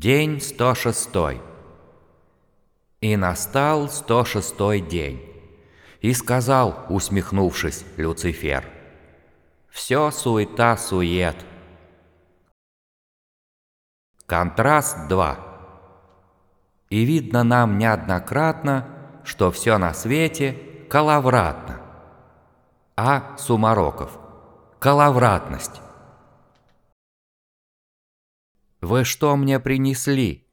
День 106. И настал 106 день. И сказал, усмехнувшись, Люцифер, «Все суета-сует». Контраст 2. И видно нам неоднократно, что все на свете коловратно. А. Сумароков. Коловратность. «Вы что мне принесли?»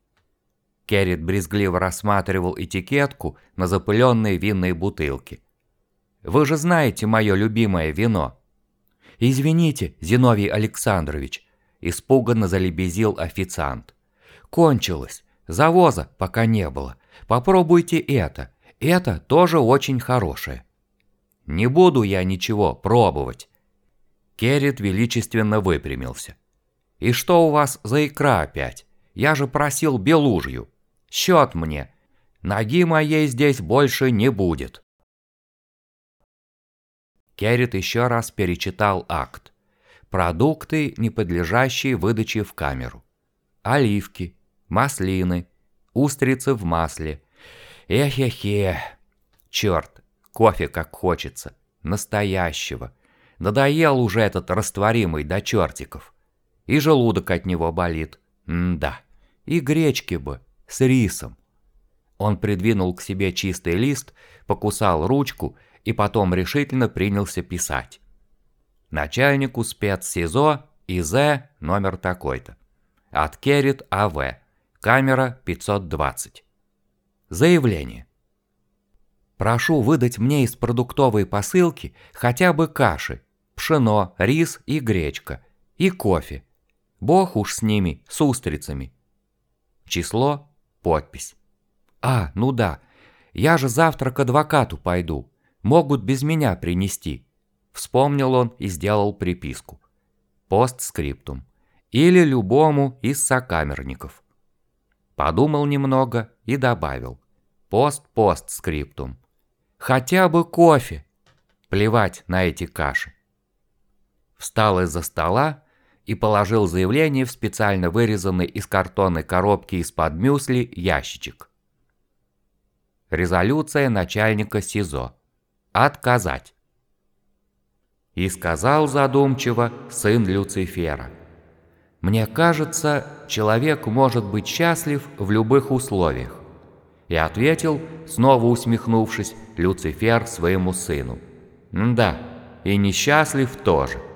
Керрит брезгливо рассматривал этикетку на запыленные винные бутылки. «Вы же знаете мое любимое вино». «Извините, Зиновий Александрович», – испуганно залебезил официант. «Кончилось. Завоза пока не было. Попробуйте это. Это тоже очень хорошее». «Не буду я ничего пробовать». Керрит величественно выпрямился. «И что у вас за икра опять? Я же просил белужью. Счет мне. Ноги моей здесь больше не будет». Керрит еще раз перечитал акт. Продукты, не подлежащие выдаче в камеру. Оливки, маслины, устрицы в масле. Эхе-хе. Черт, кофе как хочется. Настоящего. Надоел уже этот растворимый до чертиков. И желудок от него болит. М-да. И гречки бы. С рисом. Он придвинул к себе чистый лист, покусал ручку и потом решительно принялся писать. Начальнику спецсизо ИЗ номер такой-то. От Керрит АВ. Камера 520. Заявление. Прошу выдать мне из продуктовой посылки хотя бы каши, пшено, рис и гречка, и кофе, Бог уж с ними, с устрицами. Число, подпись. А, ну да, я же завтра к адвокату пойду. Могут без меня принести. Вспомнил он и сделал приписку. Постскриптум. Или любому из сокамерников. Подумал немного и добавил. Пост-постскриптум. Хотя бы кофе. Плевать на эти каши. Встал из-за стола и положил заявление в специально вырезанный из картонной коробки из-под мюсли ящичек. Резолюция начальника СИЗО. Отказать. И сказал задумчиво сын Люцифера. «Мне кажется, человек может быть счастлив в любых условиях». И ответил, снова усмехнувшись, Люцифер своему сыну. «Да, и несчастлив тоже».